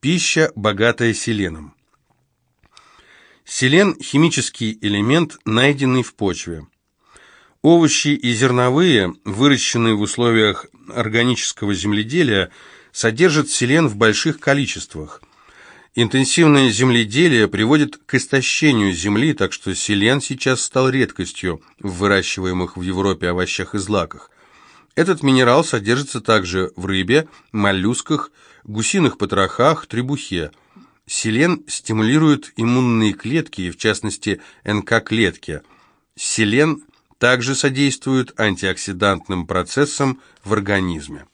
Пища, богатая селеном. Селен – химический элемент, найденный в почве. Овощи и зерновые, выращенные в условиях органического земледелия, содержат селен в больших количествах. Интенсивное земледелие приводит к истощению земли, так что селен сейчас стал редкостью в выращиваемых в Европе овощах и злаках. Этот минерал содержится также в рыбе, моллюсках, гусиных потрохах, требухе. Селен стимулирует иммунные клетки, в частности НК-клетки. Селен также содействует антиоксидантным процессам в организме.